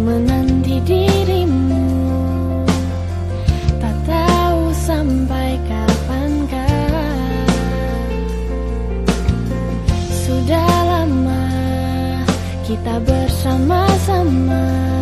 menanti dirimu. Tak tahu sampai kapankah. Sudah lama kita bersama-sama.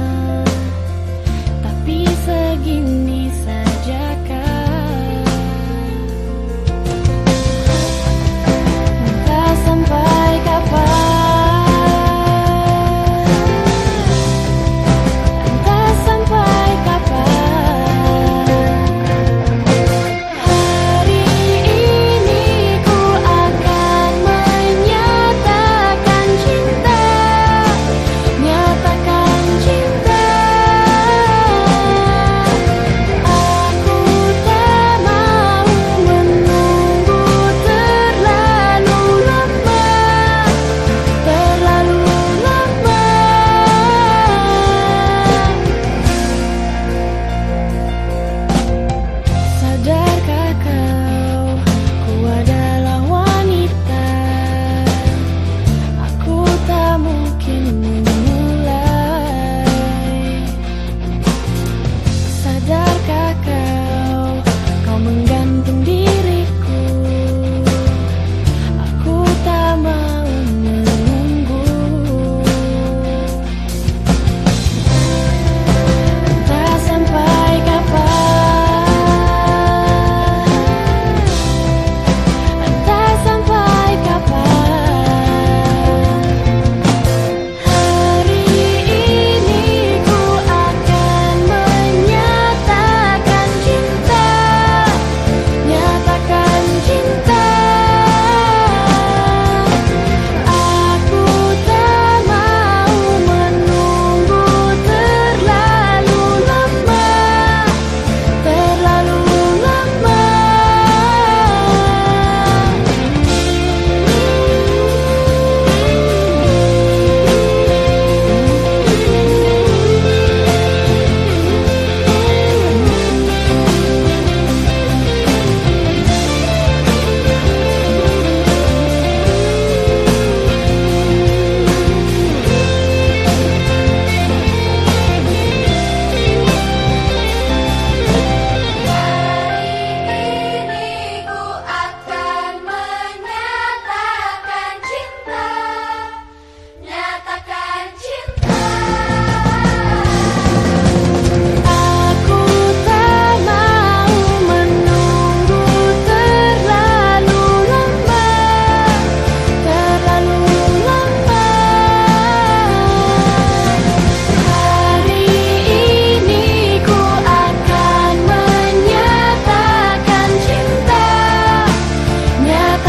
never